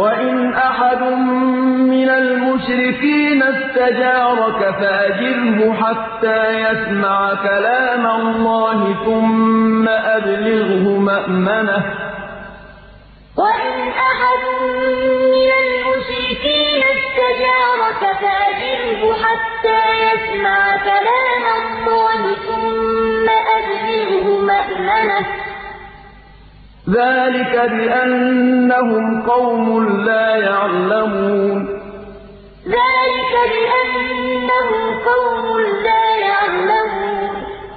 وَإِنْ أَحَدٌ مِّنَ الْمُشْرِكِينَ اسْتَجَارَكَ فَأَجِرْهُ حَتَّىٰ يَسْمَعَ كَلَامَ اللَّهِ ثُمَّ أَبْلِغْهُ مَأْمَنَهُ ۚ وَإِنْ أَحَدٌ مِّنَ الْمُشْرِكِينَ اسْتَجَارَكَ فَأَجِرْهُ حَتَّىٰ يَسْمَعَ كَلَامَ اللَّهِ ثُمَّ أَبْلِغْهُ مَأْمَنَهُ ۚ ذَٰلِكَ بِأَنَّهُمْ قَوْمٌ لَّا يَعْلَمُونَ. ذَٰلِكَ بِأَنَّهُمْ قَوْمٌ